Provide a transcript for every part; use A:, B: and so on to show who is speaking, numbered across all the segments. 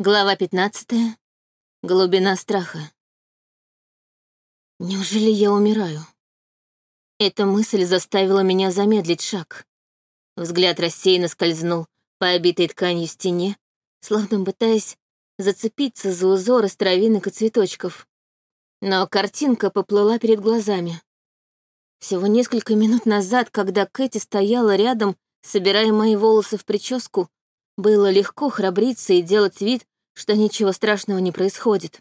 A: Глава 15. Глубина страха. Неужели я умираю? Эта мысль заставила меня замедлить шаг. Взгляд рассеянно скользнул по обитой тканью стене, словно пытаясь зацепиться за узор из травинок и цветочков. Но картинка поплыла перед глазами. Всего несколько минут назад, когда Кэти стояла рядом, собирая мои волосы в прическу, было легко храбриться и делать вид, что ничего страшного не происходит.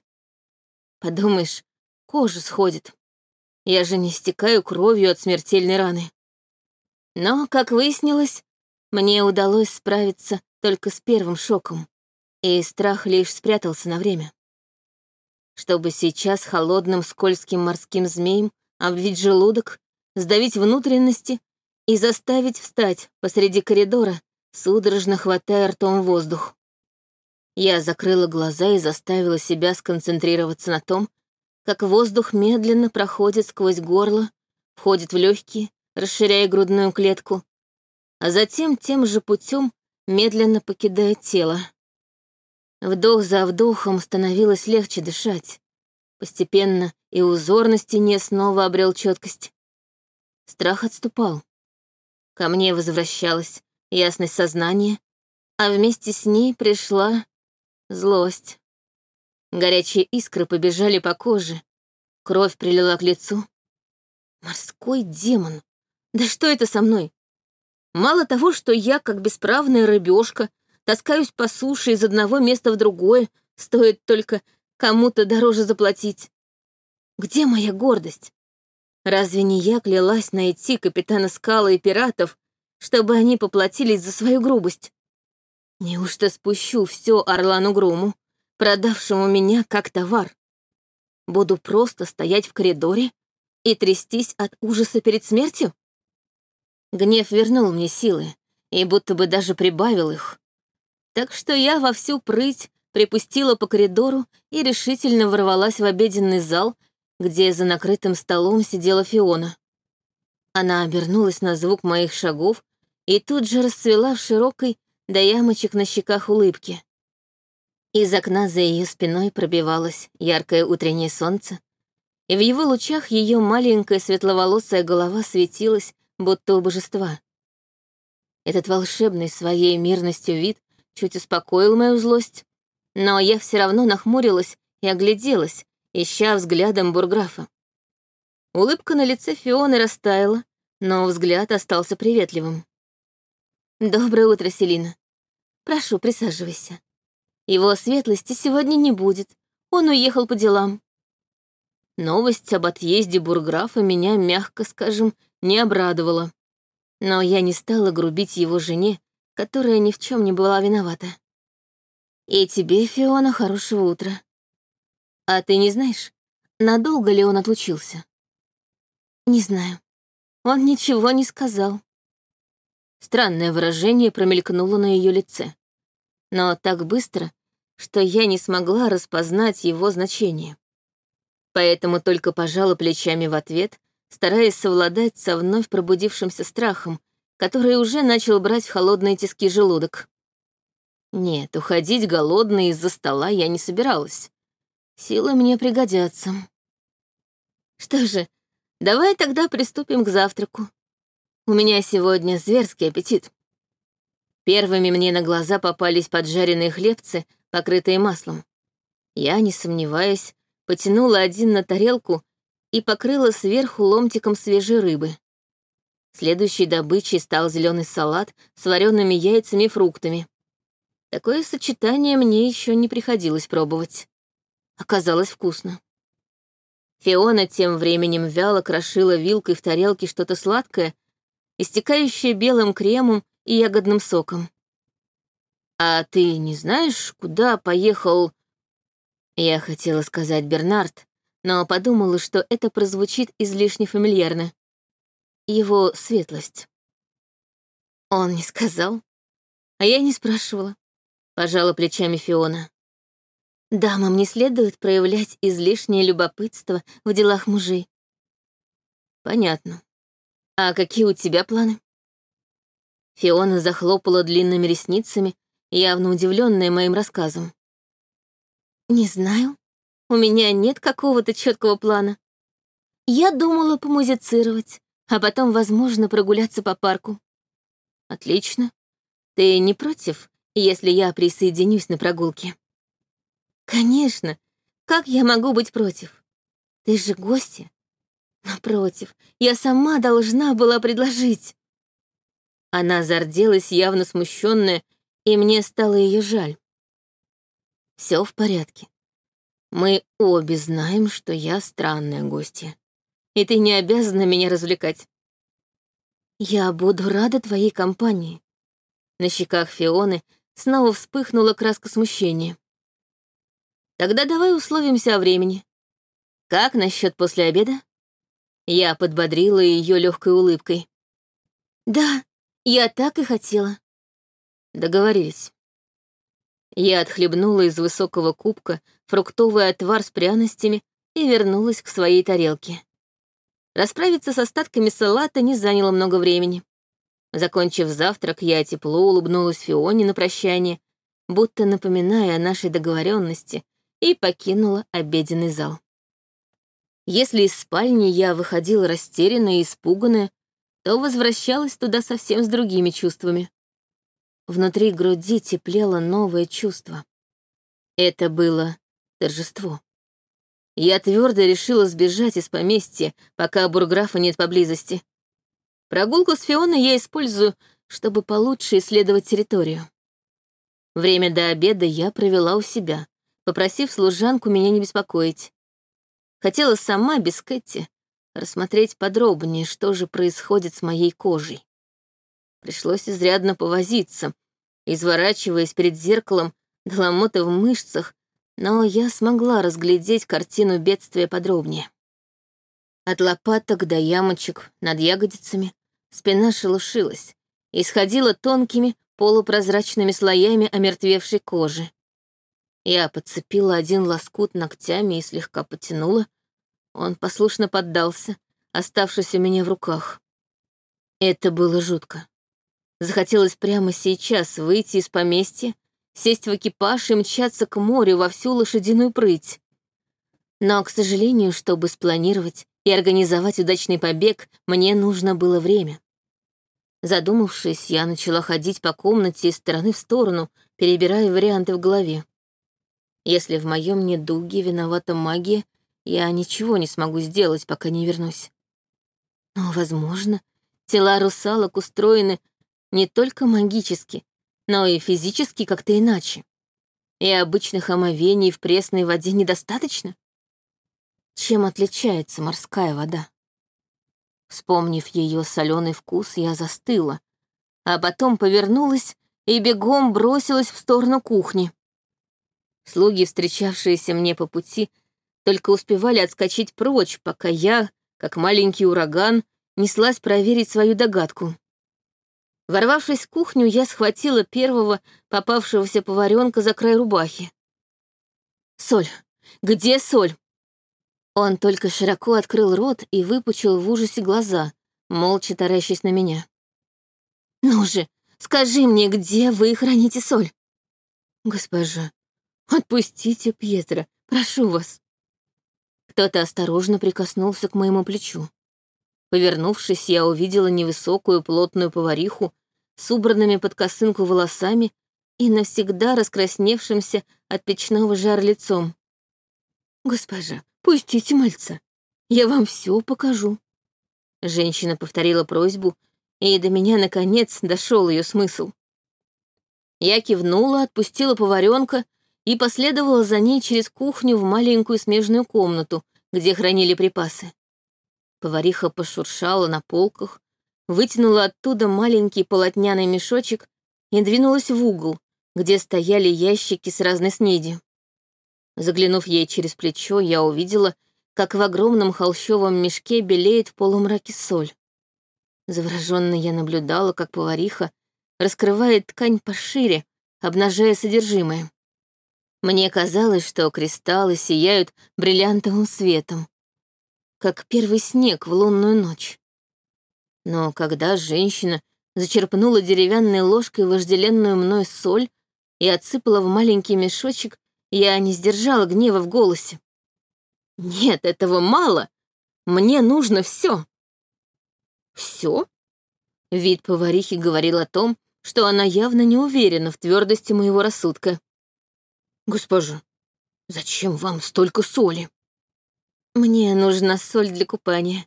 A: Подумаешь, кожа сходит. Я же не стекаю кровью от смертельной раны. Но, как выяснилось, мне удалось справиться только с первым шоком, и страх лишь спрятался на время. Чтобы сейчас холодным скользким морским змеем обвить желудок, сдавить внутренности и заставить встать посреди коридора, судорожно хватая ртом воздух. Я закрыла глаза и заставила себя сконцентрироваться на том, как воздух медленно проходит сквозь горло, входит в легкие, расширяя грудную клетку, а затем тем же путем медленно покидает тело. Вдох за вдохом становилось легче дышать. Постепенно и узор на стене снова обрел четкость. Страх отступал. Ко мне возвращалась ясность сознания, а вместе с ней пришла Злость. Горячие искры побежали по коже. Кровь прилила к лицу. Морской демон. Да что это со мной? Мало того, что я, как бесправная рыбешка, таскаюсь по суше из одного места в другое, стоит только кому-то дороже заплатить. Где моя гордость? Разве не я клялась найти капитана Скала и пиратов, чтобы они поплатились за свою грубость? Неужто спущу все Орлану Груму, продавшему меня как товар? Буду просто стоять в коридоре и трястись от ужаса перед смертью? Гнев вернул мне силы и будто бы даже прибавил их. Так что я во всю прыть припустила по коридору и решительно ворвалась в обеденный зал, где за накрытым столом сидела Фиона. Она обернулась на звук моих шагов и тут же расцвела в широкой, до ямочек на щеках улыбки. Из окна за ее спиной пробивалось яркое утреннее солнце, и в его лучах ее маленькая светловолосая голова светилась, будто у божества. Этот волшебный своей мирностью вид чуть успокоил мою злость, но я все равно нахмурилась и огляделась, ища взглядом бурграфа. Улыбка на лице Фионы растаяла, но взгляд остался приветливым. «Доброе утро, Селина. Прошу, присаживайся. Его светлости сегодня не будет. Он уехал по делам». Новость об отъезде бурграфа меня, мягко скажем, не обрадовала. Но я не стала грубить его жене, которая ни в чем не была виновата. «И тебе, Фиона, хорошего утра. А ты не знаешь, надолго ли он отлучился?» «Не знаю. Он ничего не сказал. Странное выражение промелькнуло на ее лице. Но так быстро, что я не смогла распознать его значение. Поэтому только пожала плечами в ответ, стараясь совладать со вновь пробудившимся страхом, который уже начал брать в холодные тиски желудок. Нет, уходить голодной из-за стола я не собиралась. Силы мне пригодятся. Что же, давай тогда приступим к завтраку. У меня сегодня зверский аппетит. Первыми мне на глаза попались поджаренные хлебцы, покрытые маслом. Я, не сомневаясь, потянула один на тарелку и покрыла сверху ломтиком свежей рыбы. Следующей добычей стал зеленый салат с вареными яйцами и фруктами. Такое сочетание мне еще не приходилось пробовать. Оказалось вкусно. Фиона тем временем вяло крошила вилкой в тарелке что-то сладкое, истекающая белым кремом и ягодным соком. «А ты не знаешь, куда поехал...» Я хотела сказать Бернард, но подумала, что это прозвучит излишне фамильярно. Его светлость. Он не сказал, а я не спрашивала. Пожала плечами Фиона. Дамам не следует проявлять излишнее любопытство в делах мужей. Понятно. «А какие у тебя планы?» Фиона захлопала длинными ресницами, явно удивленная моим рассказом. Не знаю. У меня нет какого-то четкого плана. Я думала помузицировать, а потом, возможно, прогуляться по парку. Отлично. Ты не против, если я присоединюсь на прогулке? Конечно. Как я могу быть против? Ты же гостья. Напротив, я сама должна была предложить. Она зарделась, явно смущенная, и мне стало ее жаль. Все в порядке. Мы обе знаем, что я странная гостья, и ты не обязана меня развлекать. Я буду рада твоей компании. На щеках Фионы снова вспыхнула краска смущения. Тогда давай условимся о времени. Как насчет после обеда? Я подбодрила ее легкой улыбкой. Да, я так и хотела. Договорились. Я отхлебнула из высокого кубка фруктовый отвар с пряностями и вернулась к своей тарелке. Расправиться с остатками салата не заняло много времени. Закончив завтрак, я тепло улыбнулась Фионе на прощание, будто напоминая о нашей договоренности, и покинула обеденный зал. Если из спальни я выходила растерянная и испуганная, то возвращалась туда совсем с другими чувствами. Внутри груди теплело новое чувство. Это было торжество. Я твердо решила сбежать из поместья, пока бурграфа нет поблизости. Прогулку с Фионой я использую, чтобы получше исследовать территорию. Время до обеда я провела у себя, попросив служанку меня не беспокоить. Хотела сама, без Кэти, рассмотреть подробнее, что же происходит с моей кожей. Пришлось изрядно повозиться, изворачиваясь перед зеркалом до в мышцах, но я смогла разглядеть картину бедствия подробнее. От лопаток до ямочек над ягодицами спина шелушилась и сходила тонкими полупрозрачными слоями омертвевшей кожи. Я подцепила один лоскут ногтями и слегка потянула. Он послушно поддался, оставшись у меня в руках. Это было жутко. Захотелось прямо сейчас выйти из поместья, сесть в экипаж и мчаться к морю во всю лошадиную прыть. Но, к сожалению, чтобы спланировать и организовать удачный побег, мне нужно было время. Задумавшись, я начала ходить по комнате из стороны в сторону, перебирая варианты в голове. Если в моем недуге виновата магия, я ничего не смогу сделать, пока не вернусь. Но, возможно, тела русалок устроены не только магически, но и физически как-то иначе. И обычных омовений в пресной воде недостаточно? Чем отличается морская вода? Вспомнив ее соленый вкус, я застыла, а потом повернулась и бегом бросилась в сторону кухни. Слуги, встречавшиеся мне по пути, только успевали отскочить прочь, пока я, как маленький ураган, неслась проверить свою догадку. Ворвавшись в кухню, я схватила первого попавшегося поваренка за край рубахи. «Соль! Где соль?» Он только широко открыл рот и выпучил в ужасе глаза, молча таращась на меня. «Ну же, скажи мне, где вы храните соль?» «Госпожа, отпустите Пьетро, прошу вас». Кто-то осторожно прикоснулся к моему плечу. Повернувшись, я увидела невысокую плотную повариху с убранными под косынку волосами и навсегда раскрасневшимся от печного жара лицом. «Госпожа, пустите мальца, я вам все покажу». Женщина повторила просьбу, и до меня, наконец, дошел ее смысл. Я кивнула, отпустила поваренка и последовала за ней через кухню в маленькую смежную комнату, где хранили припасы. Повариха пошуршала на полках, вытянула оттуда маленький полотняный мешочек и двинулась в угол, где стояли ящики с разной снеди. Заглянув ей через плечо, я увидела, как в огромном холщовом мешке белеет в полумраке соль. Завороженно я наблюдала, как повариха раскрывает ткань пошире, обнажая содержимое. Мне казалось, что кристаллы сияют бриллиантовым светом, как первый снег в лунную ночь. Но когда женщина зачерпнула деревянной ложкой вожделенную мной соль и отсыпала в маленький мешочек, Я не сдержала гнева в голосе. Нет, этого мало. Мне нужно все. Все? Вид поварихи говорил о том, что она явно не уверена в твердости моего рассудка. «Госпожа, зачем вам столько соли?» «Мне нужна соль для купания».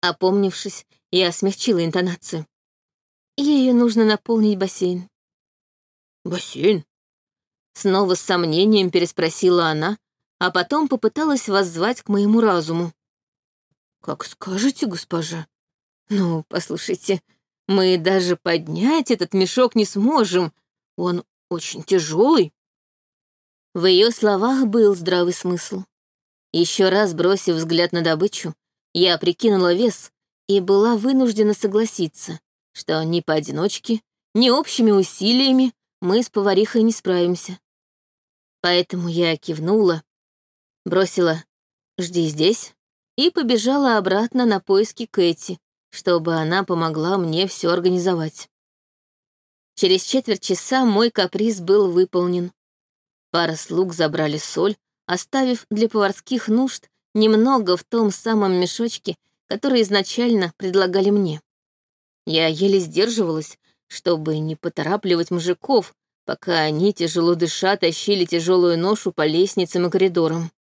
A: Опомнившись, я смягчила интонацию. Ею нужно наполнить бассейн. «Бассейн?» Снова с сомнением переспросила она, а потом попыталась воззвать к моему разуму. «Как скажете, госпожа. Ну, послушайте, мы даже поднять этот мешок не сможем. Он очень тяжелый. В ее словах был здравый смысл. Еще раз бросив взгляд на добычу, я прикинула вес и была вынуждена согласиться, что ни поодиночке, ни общими усилиями мы с поварихой не справимся. Поэтому я кивнула, бросила «жди здесь» и побежала обратно на поиски Кэти, чтобы она помогла мне все организовать. Через четверть часа мой каприз был выполнен. Пара слуг забрали соль, оставив для поварских нужд немного в том самом мешочке, который изначально предлагали мне. Я еле сдерживалась, чтобы не поторапливать мужиков, пока они, тяжело дыша, тащили тяжелую ношу по лестницам и коридорам.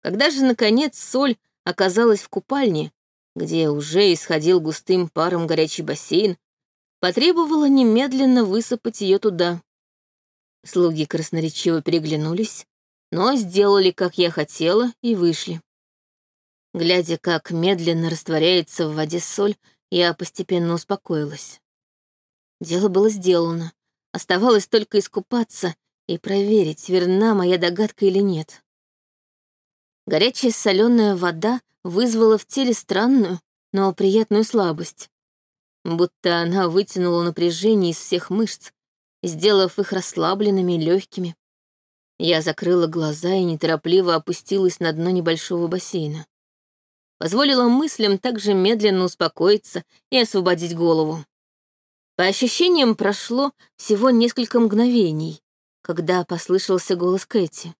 A: Когда же, наконец, соль оказалась в купальне, где уже исходил густым паром горячий бассейн, потребовала немедленно высыпать ее туда. Слуги красноречиво переглянулись, но сделали, как я хотела, и вышли. Глядя, как медленно растворяется в воде соль, я постепенно успокоилась. Дело было сделано. Оставалось только искупаться и проверить, верна моя догадка или нет. Горячая соленая вода вызвала в теле странную, но приятную слабость. Будто она вытянула напряжение из всех мышц, сделав их расслабленными и легкими. Я закрыла глаза и неторопливо опустилась на дно небольшого бассейна. Позволила мыслям также медленно успокоиться и освободить голову. По ощущениям прошло всего несколько мгновений, когда послышался голос Кэти.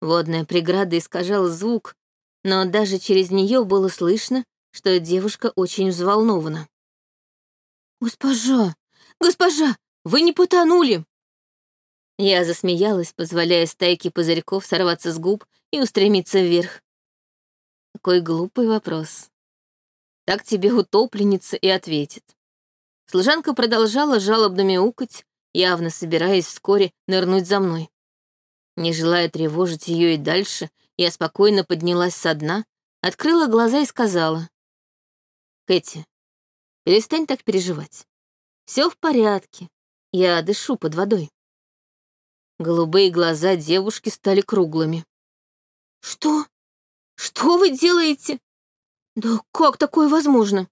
A: Водная преграда искажала звук, но даже через нее было слышно, что девушка очень взволнована. «Госпожа! Госпожа! Вы не потонули!» Я засмеялась, позволяя стайке пузырьков сорваться с губ и устремиться вверх. Какой глупый вопрос. Так тебе утопленница и ответит. Служанка продолжала жалобно мяукать, явно собираясь вскоре нырнуть за мной. Не желая тревожить ее и дальше, я спокойно поднялась со дна, открыла глаза и сказала. «Кэти, перестань так переживать. Все в порядке. Я дышу под водой». Голубые глаза девушки стали круглыми. «Что? Что вы делаете? Да как такое возможно?»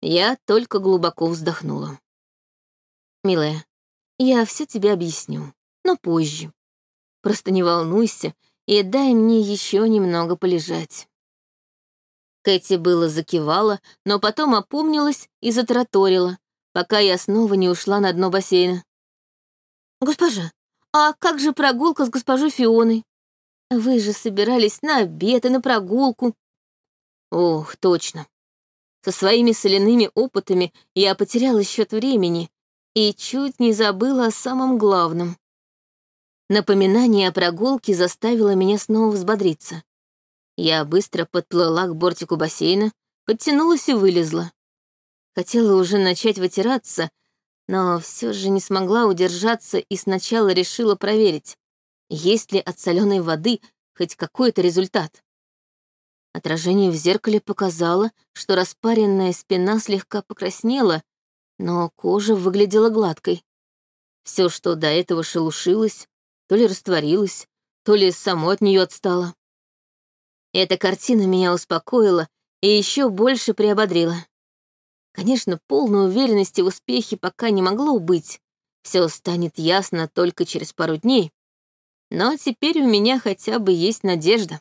A: Я только глубоко вздохнула. «Милая, я все тебе объясню, но позже. Просто не волнуйся и дай мне еще немного полежать». Кэти было закивала, но потом опомнилась и затраторила, пока я снова не ушла на дно бассейна. «Госпожа, а как же прогулка с госпожой Фионой? Вы же собирались на обед и на прогулку». «Ох, точно. Со своими соляными опытами я потеряла счет времени и чуть не забыла о самом главном. Напоминание о прогулке заставило меня снова взбодриться. Я быстро подплыла к бортику бассейна, подтянулась и вылезла. Хотела уже начать вытираться, но все же не смогла удержаться и сначала решила проверить, есть ли от соленой воды хоть какой-то результат. Отражение в зеркале показало, что распаренная спина слегка покраснела, но кожа выглядела гладкой. Все, что до этого шелушилось, то ли растворилась, то ли само от нее отстала. Эта картина меня успокоила и еще больше приободрила. Конечно, полной уверенности в успехе пока не могло быть. Все станет ясно только через пару дней. Но теперь у меня хотя бы есть надежда.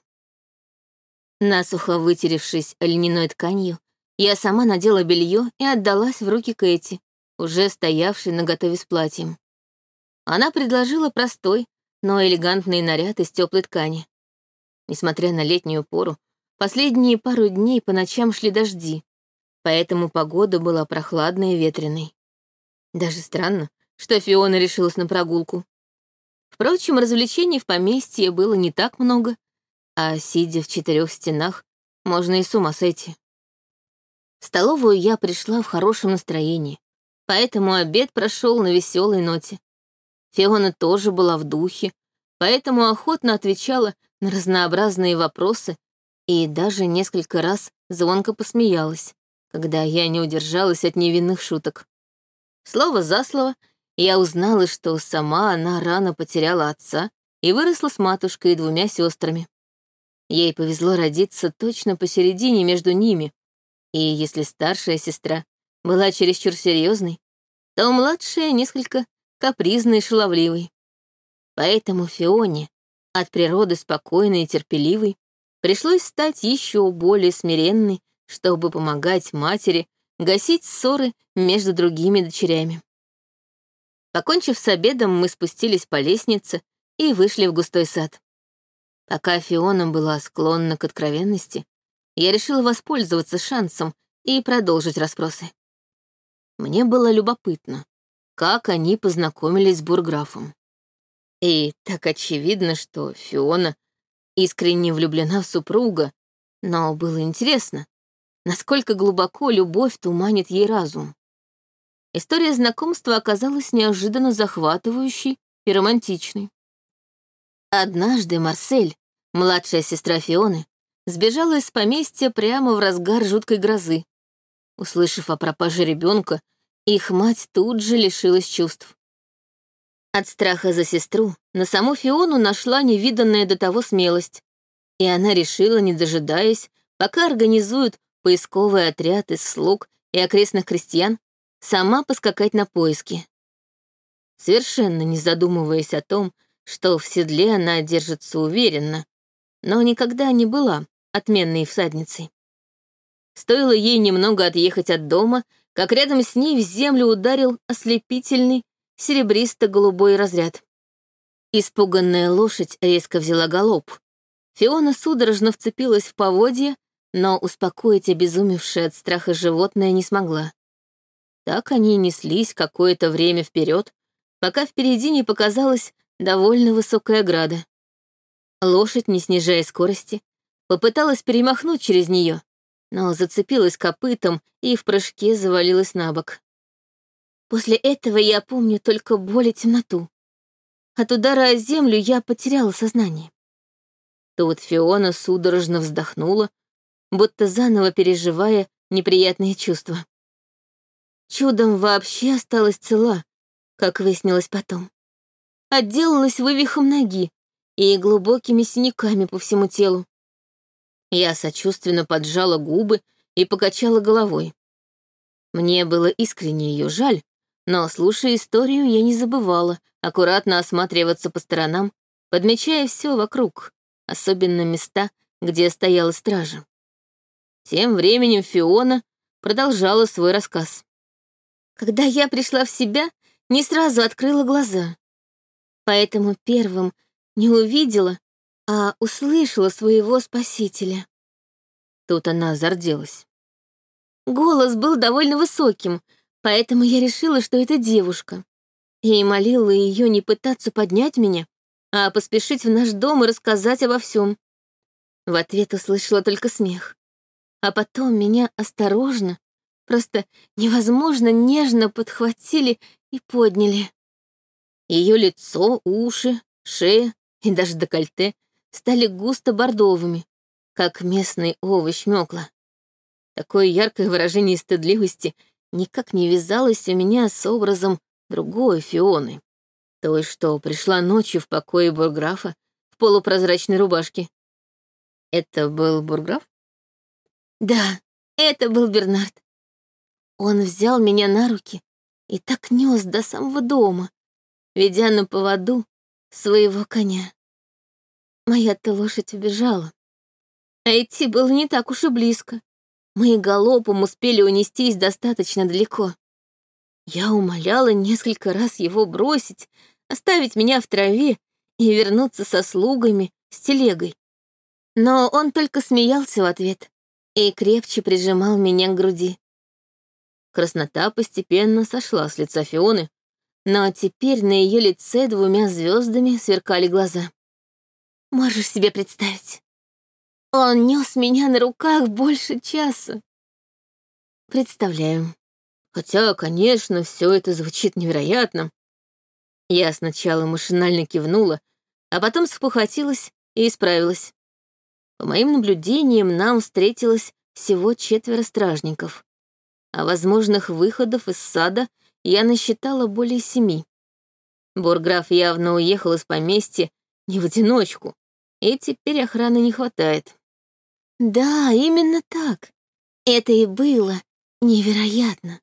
A: Насухо вытеревшись льняной тканью, я сама надела белье и отдалась в руки Кэти, уже стоявшей наготове с платьем. Она предложила простой, но элегантный наряд из теплой ткани. Несмотря на летнюю пору, последние пару дней по ночам шли дожди, поэтому погода была прохладной и ветреной. Даже странно, что Фиона решилась на прогулку. Впрочем, развлечений в поместье было не так много, а сидя в четырех стенах, можно и с ума сойти. В столовую я пришла в хорошем настроении, поэтому обед прошел на веселой ноте. Фиона тоже была в духе, поэтому охотно отвечала на разнообразные вопросы и даже несколько раз звонко посмеялась, когда я не удержалась от невинных шуток. Слово за слово я узнала, что сама она рано потеряла отца и выросла с матушкой и двумя сестрами. Ей повезло родиться точно посередине между ними, и если старшая сестра была чересчур серьезной, то младшая несколько капризной и шаловливой. Поэтому Фионе, от природы спокойной и терпеливой, пришлось стать еще более смиренной, чтобы помогать матери гасить ссоры между другими дочерями. Покончив с обедом, мы спустились по лестнице и вышли в густой сад. Пока Фиона была склонна к откровенности, я решила воспользоваться шансом и продолжить расспросы. Мне было любопытно, как они познакомились с бурграфом. И так очевидно, что Фиона искренне влюблена в супруга, но было интересно, насколько глубоко любовь туманит ей разум. История знакомства оказалась неожиданно захватывающей и романтичной. Однажды Марсель, младшая сестра Фионы, сбежала из поместья прямо в разгар жуткой грозы. Услышав о пропаже ребенка, их мать тут же лишилась чувств. От страха за сестру на саму Фиону нашла невиданная до того смелость, и она решила, не дожидаясь, пока организуют поисковый отряд из слуг и окрестных крестьян, сама поскакать на поиски. Совершенно не задумываясь о том, что в седле она держится уверенно, но никогда не была отменной всадницей. Стоило ей немного отъехать от дома, как рядом с ней в землю ударил ослепительный серебристо-голубой разряд. Испуганная лошадь резко взяла галоп. Фиона судорожно вцепилась в поводья, но успокоить обезумевшее от страха животное не смогла. Так они неслись какое-то время вперед, пока впереди не показалась довольно высокая ограда. Лошадь, не снижая скорости, попыталась перемахнуть через нее, но зацепилась копытом и в прыжке завалилась на бок. После этого я помню только боль и темноту. От удара о землю я потеряла сознание. Тут Фиона судорожно вздохнула, будто заново переживая неприятные чувства. Чудом вообще осталась цела, как выяснилось потом. Отделалась вывихом ноги и глубокими синяками по всему телу. Я сочувственно поджала губы и покачала головой. Мне было искренне ее жаль, но, слушая историю, я не забывала аккуратно осматриваться по сторонам, подмечая все вокруг, особенно места, где стояла стража. Тем временем Фиона продолжала свой рассказ. Когда я пришла в себя, не сразу открыла глаза. Поэтому первым не увидела, а услышала своего спасителя. Тут она зарделась. Голос был довольно высоким, поэтому я решила, что это девушка. И молила ее не пытаться поднять меня, а поспешить в наш дом и рассказать обо всем. В ответ услышала только смех. А потом меня осторожно, просто невозможно нежно подхватили и подняли. Ее лицо, уши, шея и даже декольте стали густо бордовыми, как местный овощ мёкла. Такое яркое выражение стыдливости никак не вязалось у меня с образом другой Фионы, той, что пришла ночью в покое бурграфа в полупрозрачной рубашке. Это был бурграф? Да, это был Бернард. Он взял меня на руки и так нес до самого дома, ведя на поводу своего коня. Моя-то лошадь убежала. А идти было не так уж и близко. Мы галопом успели унестись достаточно далеко. Я умоляла несколько раз его бросить, оставить меня в траве и вернуться со слугами, с телегой. Но он только смеялся в ответ и крепче прижимал меня к груди. Краснота постепенно сошла с лица Фионы, но теперь на ее лице двумя звездами сверкали глаза. Можешь себе представить? Он нес меня на руках больше часа. Представляю. Хотя, конечно, все это звучит невероятно. Я сначала машинально кивнула, а потом спохватилась и исправилась. По моим наблюдениям, нам встретилось всего четверо стражников, а возможных выходов из сада я насчитала более семи. Бурграф явно уехал из поместья не в одиночку, и теперь охраны не хватает. Да, именно так. Это и было невероятно.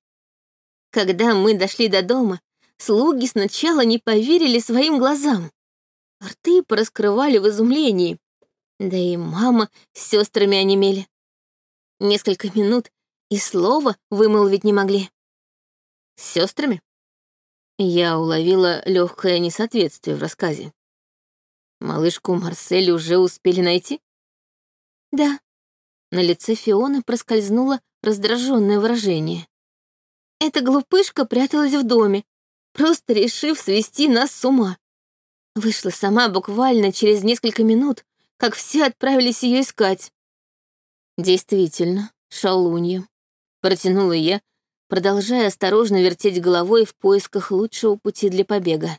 A: Когда мы дошли до дома, слуги сначала не поверили своим глазам. Рты пораскрывали в изумлении. Да и мама с сестрами онемели. Несколько минут и слова вымолвить не могли. С сестрами? Я уловила легкое несоответствие в рассказе. Малышку Марсель уже успели найти? Да. На лице Фионы проскользнуло раздраженное выражение. Эта глупышка пряталась в доме, просто решив свести нас с ума. Вышла сама буквально через несколько минут, как все отправились ее искать. Действительно, шалунья. Протянула я, продолжая осторожно вертеть головой в поисках лучшего пути для побега.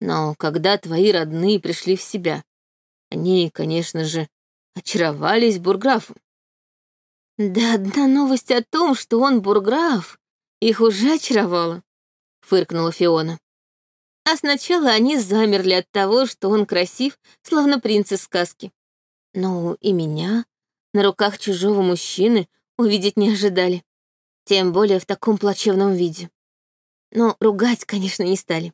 A: Но когда твои родные пришли в себя, они, конечно же, очаровались бурграфом. Да одна новость о том, что он бурграф, их уже очаровала, фыркнула Фиона. А сначала они замерли от того, что он красив, словно принц из сказки. Ну, и меня на руках чужого мужчины увидеть не ожидали тем более в таком плачевном виде. Но ругать, конечно, не стали.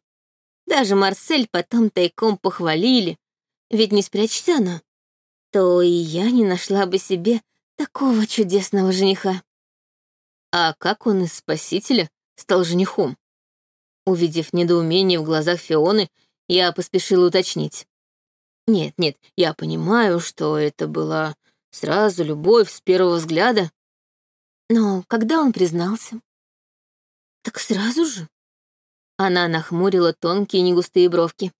A: Даже Марсель потом тайком похвалили, ведь не спрячься она, то и я не нашла бы себе такого чудесного жениха. А как он из спасителя стал женихом? Увидев недоумение в глазах Фионы, я поспешила уточнить. Нет, нет, я понимаю, что это была сразу любовь с первого взгляда, но когда он признался? Так сразу же. Она нахмурила тонкие негустые бровки.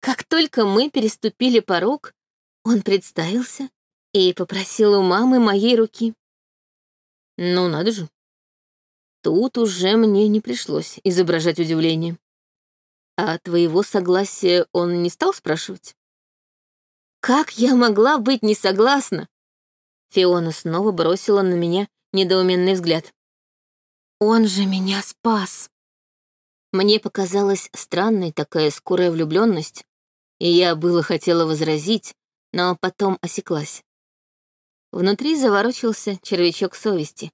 A: Как только мы переступили порог, он представился и попросил у мамы моей руки. Ну, надо же. Тут уже мне не пришлось изображать удивление. А твоего согласия он не стал спрашивать? Как я могла быть не согласна? Фиона снова бросила на меня недоуменный взгляд. «Он же меня спас!» Мне показалась странной такая скорая влюбленность, и я было хотела возразить, но потом осеклась. Внутри заворочился червячок совести,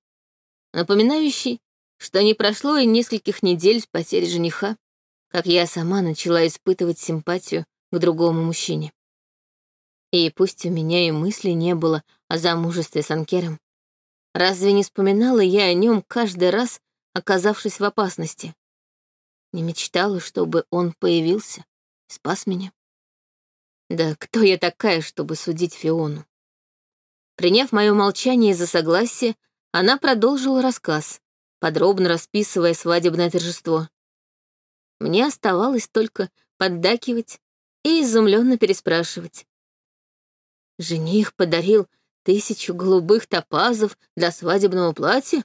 A: напоминающий, что не прошло и нескольких недель с потери жениха, как я сама начала испытывать симпатию к другому мужчине. И пусть у меня и мысли не было о замужестве с Анкером, разве не вспоминала я о нем каждый раз, оказавшись в опасности? Не мечтала, чтобы он появился, спас меня. Да кто я такая, чтобы судить Фиону? Приняв мое молчание за согласие, она продолжила рассказ, подробно расписывая свадебное торжество. Мне оставалось только поддакивать и изумленно переспрашивать. Жених подарил тысячу голубых топазов для свадебного платья?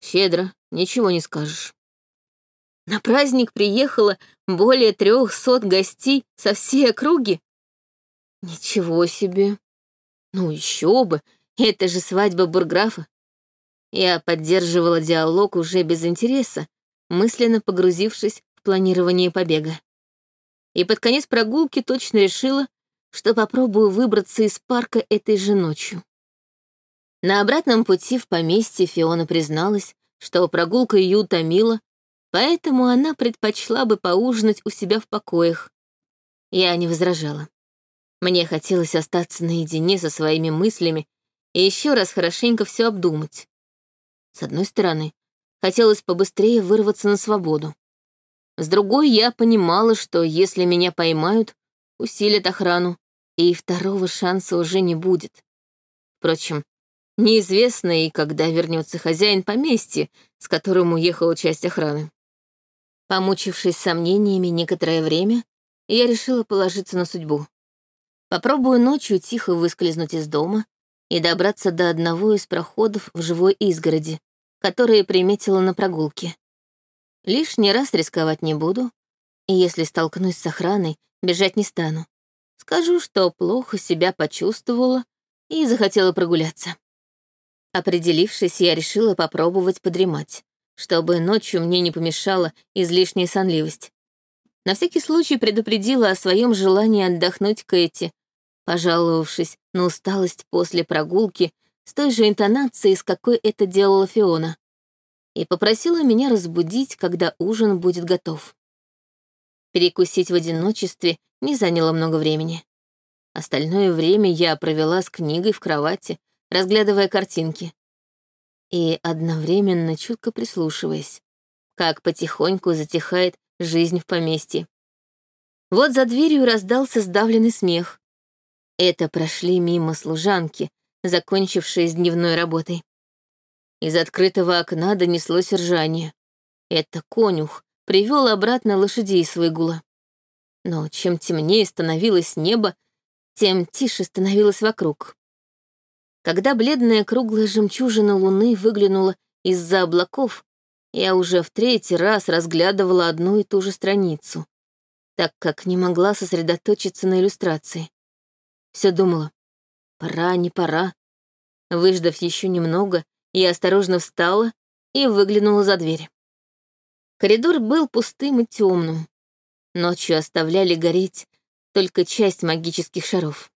A: Щедро, ничего не скажешь. На праздник приехало более трехсот гостей со всей округи. Ничего себе. Ну еще бы, это же свадьба бурграфа. Я поддерживала диалог уже без интереса, мысленно погрузившись в планирование побега. И под конец прогулки точно решила, что попробую выбраться из парка этой же ночью. На обратном пути в поместье Фиона призналась, что прогулка ее утомила, поэтому она предпочла бы поужинать у себя в покоях. Я не возражала. Мне хотелось остаться наедине со своими мыслями и еще раз хорошенько все обдумать. С одной стороны, хотелось побыстрее вырваться на свободу. С другой я понимала, что если меня поймают, усилят охрану, и второго шанса уже не будет. Впрочем, неизвестно и когда вернется хозяин поместья, с которым уехала часть охраны. Помучившись сомнениями некоторое время, я решила положиться на судьбу. Попробую ночью тихо выскользнуть из дома и добраться до одного из проходов в живой изгороди, которые приметила на прогулке. Лишний раз рисковать не буду, и если столкнусь с охраной, бежать не стану. Скажу, что плохо себя почувствовала и захотела прогуляться. Определившись, я решила попробовать подремать, чтобы ночью мне не помешала излишняя сонливость. На всякий случай предупредила о своем желании отдохнуть Кэти, пожаловавшись на усталость после прогулки с той же интонацией, с какой это делала Фиона, и попросила меня разбудить, когда ужин будет готов. Перекусить в одиночестве не заняло много времени. Остальное время я провела с книгой в кровати, разглядывая картинки. И одновременно чутко прислушиваясь, как потихоньку затихает жизнь в поместье. Вот за дверью раздался сдавленный смех, это прошли мимо служанки, закончившие с дневной работой. Из открытого окна донеслось ржание. Это конюх привел обратно лошадей с выгула. Но чем темнее становилось небо, тем тише становилось вокруг. Когда бледная круглая жемчужина луны выглянула из-за облаков, я уже в третий раз разглядывала одну и ту же страницу, так как не могла сосредоточиться на иллюстрации. Все думала, пора, не пора. Выждав еще немного, я осторожно встала и выглянула за дверь. Коридор был пустым и темным. Ночью оставляли гореть только часть магических шаров.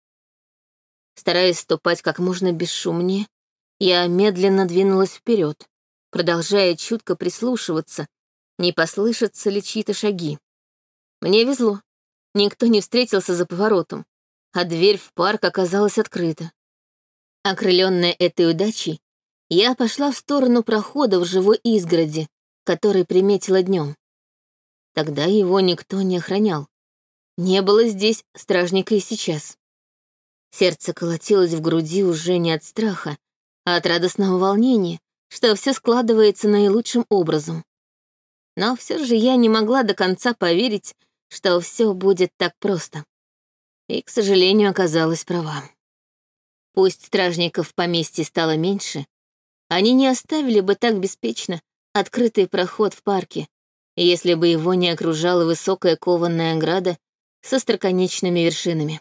A: Стараясь ступать как можно бесшумнее, я медленно двинулась вперед, продолжая чутко прислушиваться, не послышатся ли чьи-то шаги. Мне везло. Никто не встретился за поворотом а дверь в парк оказалась открыта. Окрыленная этой удачей, я пошла в сторону прохода в живой изгороди, который приметила днем. Тогда его никто не охранял. Не было здесь стражника и сейчас. Сердце колотилось в груди уже не от страха, а от радостного волнения, что все складывается наилучшим образом. Но все же я не могла до конца поверить, что все будет так просто и, к сожалению, оказалась права. Пусть стражников в поместье стало меньше, они не оставили бы так беспечно открытый проход в парке, если бы его не окружала высокая кованная ограда со строконечными вершинами.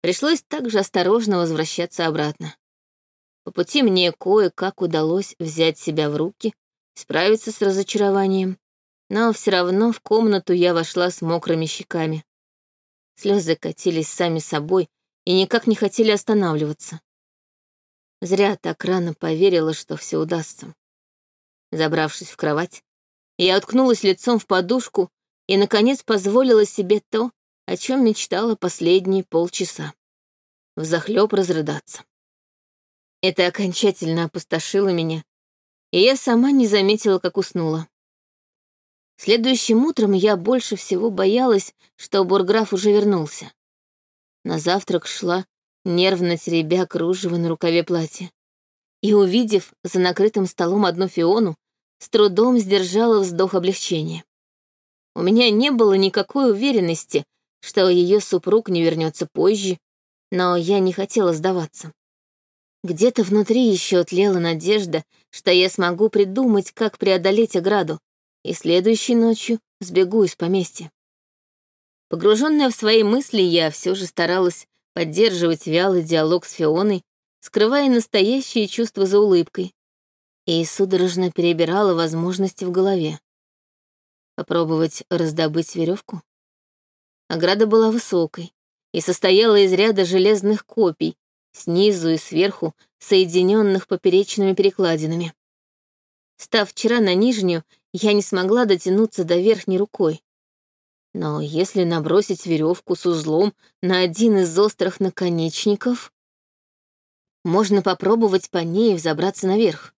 A: Пришлось также осторожно возвращаться обратно. По пути мне кое-как удалось взять себя в руки, справиться с разочарованием, но все равно в комнату я вошла с мокрыми щеками. Слезы катились сами собой и никак не хотели останавливаться. Зря так рано поверила, что все удастся. Забравшись в кровать, я уткнулась лицом в подушку и, наконец, позволила себе то, о чем мечтала последние полчаса. Взахлёб разрыдаться. Это окончательно опустошило меня, и я сама не заметила, как уснула. Следующим утром я больше всего боялась, что Бурграф уже вернулся. На завтрак шла, нервно теребя кружево на рукаве платья. И, увидев за накрытым столом одну Фиону, с трудом сдержала вздох облегчения. У меня не было никакой уверенности, что ее супруг не вернется позже, но я не хотела сдаваться. Где-то внутри еще тлела надежда, что я смогу придумать, как преодолеть ограду, и следующей ночью сбегу из поместья. Погруженная в свои мысли, я все же старалась поддерживать вялый диалог с Фионой, скрывая настоящие чувства за улыбкой, и судорожно перебирала возможности в голове. Попробовать раздобыть веревку? Ограда была высокой и состояла из ряда железных копий, снизу и сверху, соединенных поперечными перекладинами. Став вчера на нижнюю, я не смогла дотянуться до верхней рукой. Но если набросить веревку с узлом на один из острых наконечников, можно попробовать по ней взобраться наверх.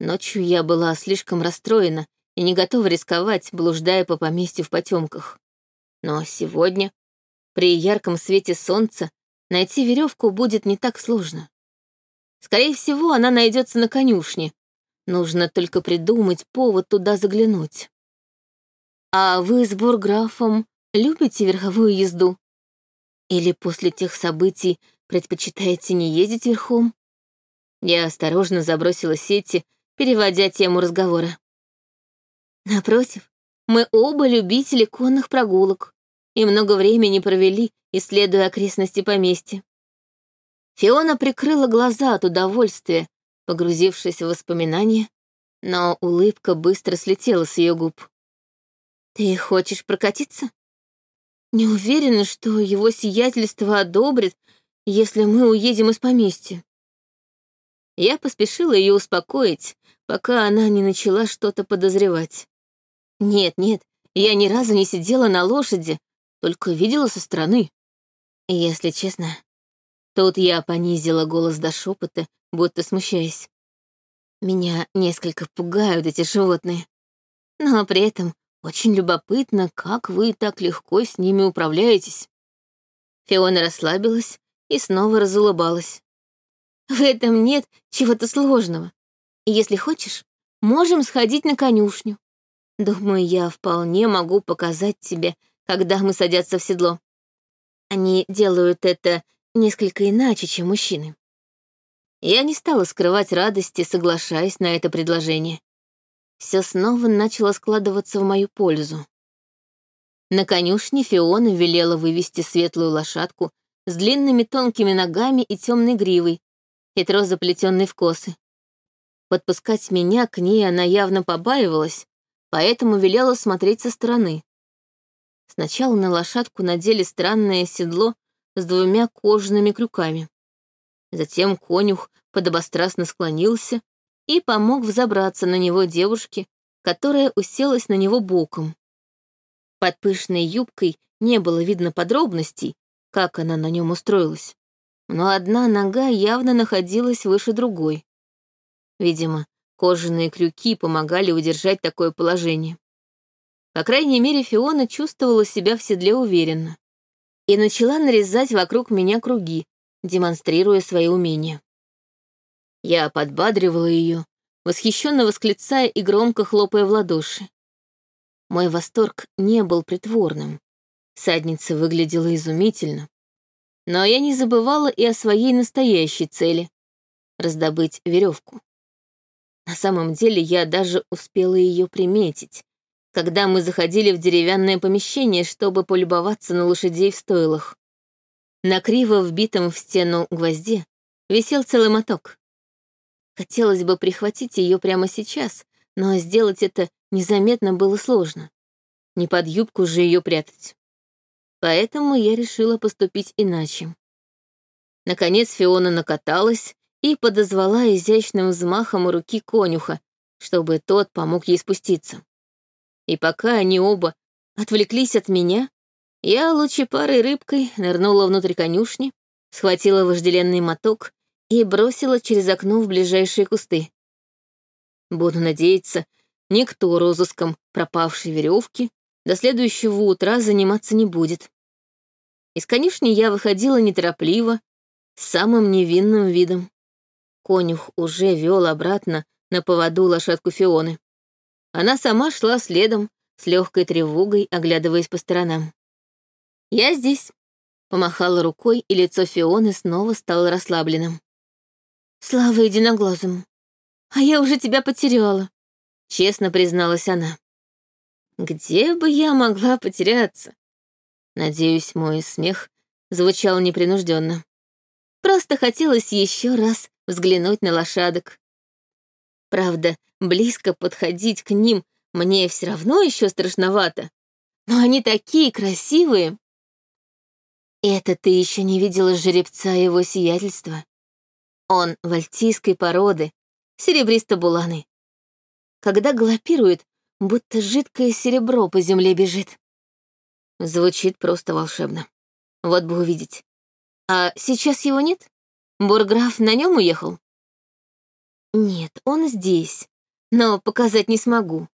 A: Ночью я была слишком расстроена и не готова рисковать, блуждая по поместью в потемках. Но сегодня, при ярком свете солнца, найти веревку будет не так сложно. Скорее всего, она найдется на конюшне. Нужно только придумать повод туда заглянуть. А вы с бурграфом любите верховую езду? Или после тех событий предпочитаете не ездить верхом? Я осторожно забросила сети, переводя тему разговора. Напротив, мы оба любители конных прогулок и много времени провели, исследуя окрестности поместья. Фиона прикрыла глаза от удовольствия, погрузившись в воспоминания, но улыбка быстро слетела с ее губ. «Ты хочешь прокатиться?» «Не уверена, что его сиятельство одобрит, если мы уедем из поместья». Я поспешила ее успокоить, пока она не начала что-то подозревать. Нет, нет, я ни разу не сидела на лошади, только видела со стороны. Если честно, тут я понизила голос до шепота, будто смущаясь. Меня несколько пугают эти животные, но при этом очень любопытно, как вы так легко с ними управляетесь. Фиона расслабилась и снова разулыбалась. В этом нет чего-то сложного. Если хочешь, можем сходить на конюшню. Думаю, я вполне могу показать тебе, когда мы садятся в седло. Они делают это несколько иначе, чем мужчины. Я не стала скрывать радости, соглашаясь на это предложение. Все снова начало складываться в мою пользу. На конюшне Фиона велела вывести светлую лошадку с длинными тонкими ногами и темной гривой, хитро заплетенной в косы. Подпускать меня к ней она явно побаивалась, поэтому велела смотреть со стороны. Сначала на лошадку надели странное седло с двумя кожаными крюками. Затем конюх подобострастно склонился и помог взобраться на него девушке, которая уселась на него боком. Под пышной юбкой не было видно подробностей, как она на нем устроилась, но одна нога явно находилась выше другой. Видимо, Кожаные крюки помогали удержать такое положение. По крайней мере, Фиона чувствовала себя в седле уверенно и начала нарезать вокруг меня круги, демонстрируя свои умения. Я подбадривала ее, восхищенно восклицая и громко хлопая в ладоши. Мой восторг не был притворным. Садница выглядела изумительно. Но я не забывала и о своей настоящей цели — раздобыть веревку. На самом деле я даже успела ее приметить, когда мы заходили в деревянное помещение, чтобы полюбоваться на лошадей в стойлах. На криво вбитом в стену гвозде висел целый моток. Хотелось бы прихватить ее прямо сейчас, но сделать это незаметно было сложно. Не под юбку же ее прятать. Поэтому я решила поступить иначе. Наконец Фиона накаталась и подозвала изящным взмахом руки конюха, чтобы тот помог ей спуститься. И пока они оба отвлеклись от меня, я лучепарой рыбкой нырнула внутрь конюшни, схватила вожделенный моток и бросила через окно в ближайшие кусты. Буду надеяться, никто розыском пропавшей веревки до следующего утра заниматься не будет. Из конюшни я выходила неторопливо, с самым невинным видом. Конюх уже вел обратно на поводу лошадку Фионы. Она сама шла следом, с легкой тревогой, оглядываясь по сторонам. «Я здесь», — помахала рукой, и лицо Фионы снова стало расслабленным. «Слава единоглазому! А я уже тебя потеряла», — честно призналась она. «Где бы я могла потеряться?» Надеюсь, мой смех звучал непринужденно. Просто хотелось еще раз взглянуть на лошадок. Правда, близко подходить к ним мне все равно еще страшновато, но они такие красивые. Это ты еще не видела жеребца его сиятельства. Он вальтийской породы, серебристо-буланы. Когда галопирует, будто жидкое серебро по земле бежит. Звучит просто волшебно. Вот бы увидеть. А сейчас его нет? Бурграф на нем уехал? Нет, он здесь, но показать не смогу.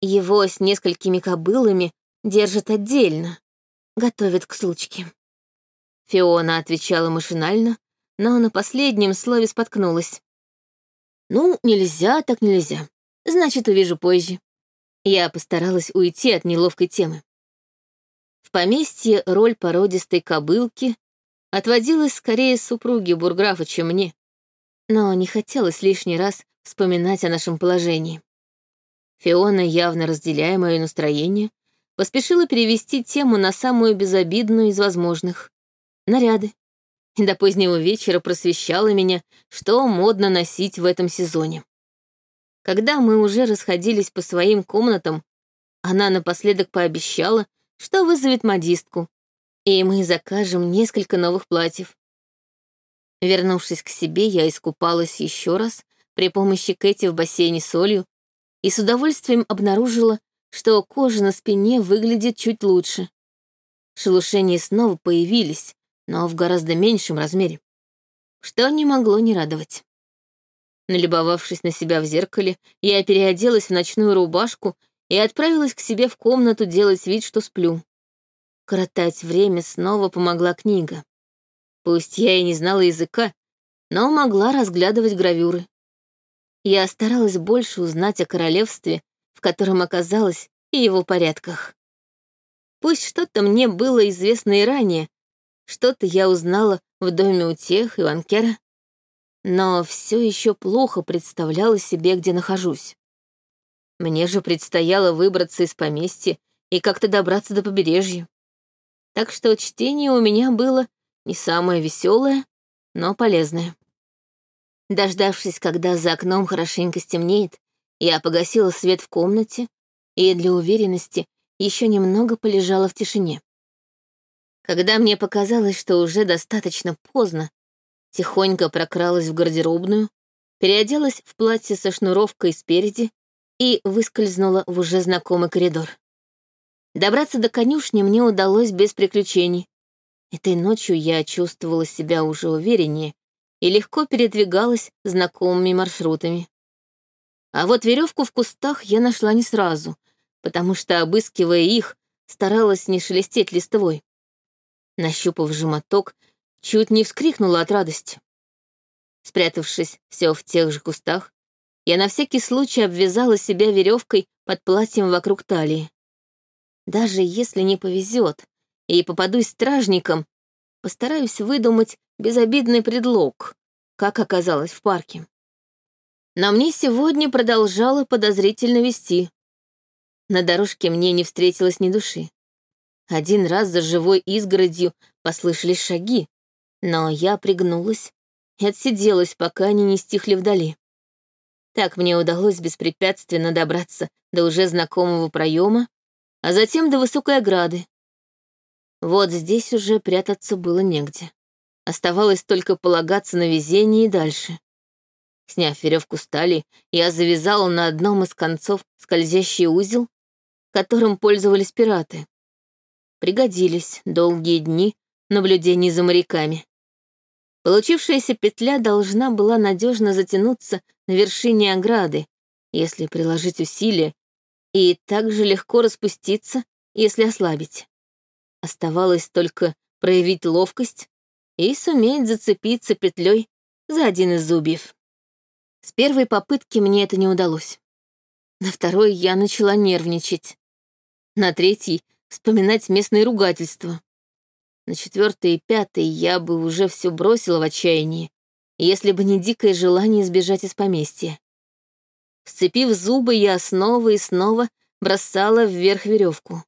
A: Его с несколькими кобылами держат отдельно, готовят к случке. Фиона отвечала машинально, но на последнем слове споткнулась. «Ну, нельзя, так нельзя. Значит, увижу позже». Я постаралась уйти от неловкой темы. В поместье роль породистой кобылки отводилась скорее супруге бурграфа, чем мне, но не хотелось лишний раз вспоминать о нашем положении. Фиона, явно разделяя мое настроение, поспешила перевести тему на самую безобидную из возможных — наряды и до позднего вечера просвещала меня, что модно носить в этом сезоне. Когда мы уже расходились по своим комнатам, она напоследок пообещала, что вызовет модистку, и мы закажем несколько новых платьев. Вернувшись к себе, я искупалась еще раз при помощи Кэти в бассейне солью и с удовольствием обнаружила, что кожа на спине выглядит чуть лучше. Шелушения снова появились, но в гораздо меньшем размере, что не могло не радовать. Налюбовавшись на себя в зеркале, я переоделась в ночную рубашку и отправилась к себе в комнату делать вид, что сплю. Коротать время снова помогла книга. Пусть я и не знала языка, но могла разглядывать гравюры. Я старалась больше узнать о королевстве, в котором оказалась, и его порядках. Пусть что-то мне было известно и ранее, что-то я узнала в доме у тех и Ванкера, но все еще плохо представляла себе, где нахожусь. Мне же предстояло выбраться из поместья и как-то добраться до побережья. Так что чтение у меня было не самое веселое, но полезное. Дождавшись, когда за окном хорошенько стемнеет, я погасила свет в комнате и для уверенности еще немного полежала в тишине. Когда мне показалось, что уже достаточно поздно, тихонько прокралась в гардеробную, переоделась в платье со шнуровкой спереди и выскользнула в уже знакомый коридор. Добраться до конюшни мне удалось без приключений. Этой ночью я чувствовала себя уже увереннее и легко передвигалась знакомыми маршрутами. А вот веревку в кустах я нашла не сразу, потому что, обыскивая их, старалась не шелестеть листовой. Нащупав жемоток, чуть не вскрикнула от радости. Спрятавшись все в тех же кустах, я на всякий случай обвязала себя веревкой под платьем вокруг талии. Даже если не повезет и попадусь стражником, постараюсь выдумать безобидный предлог, как оказалось в парке. Но мне сегодня продолжало подозрительно вести. На дорожке мне не встретилось ни души. Один раз за живой изгородью послышались шаги, но я пригнулась и отсиделась, пока они не стихли вдали. Так мне удалось беспрепятственно добраться до уже знакомого проема, а затем до высокой ограды. Вот здесь уже прятаться было негде. Оставалось только полагаться на везение и дальше. Сняв веревку стали, я завязала на одном из концов скользящий узел, которым пользовались пираты пригодились долгие дни наблюдений за моряками. Получившаяся петля должна была надежно затянуться на вершине ограды, если приложить усилия, и также легко распуститься, если ослабить. Оставалось только проявить ловкость и суметь зацепиться петлей за один из зубьев. С первой попытки мне это не удалось. На второй я начала нервничать. На третьей вспоминать местные ругательства. На четвертый и пятый я бы уже все бросила в отчаянии, если бы не дикое желание сбежать из поместья. Сцепив зубы, я снова и снова бросала вверх веревку.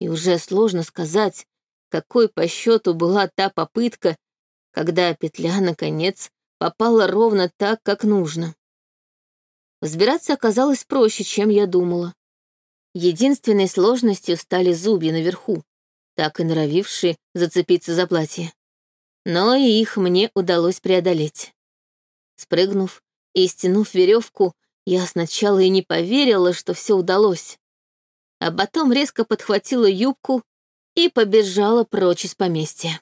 A: И уже сложно сказать, какой по счету была та попытка, когда петля, наконец, попала ровно так, как нужно. Взбираться оказалось проще, чем я думала. Единственной сложностью стали зубья наверху, так и норовившие зацепиться за платье. Но и их мне удалось преодолеть. Спрыгнув и стянув веревку, я сначала и не поверила, что все удалось. А потом резко подхватила юбку и побежала прочь из поместья.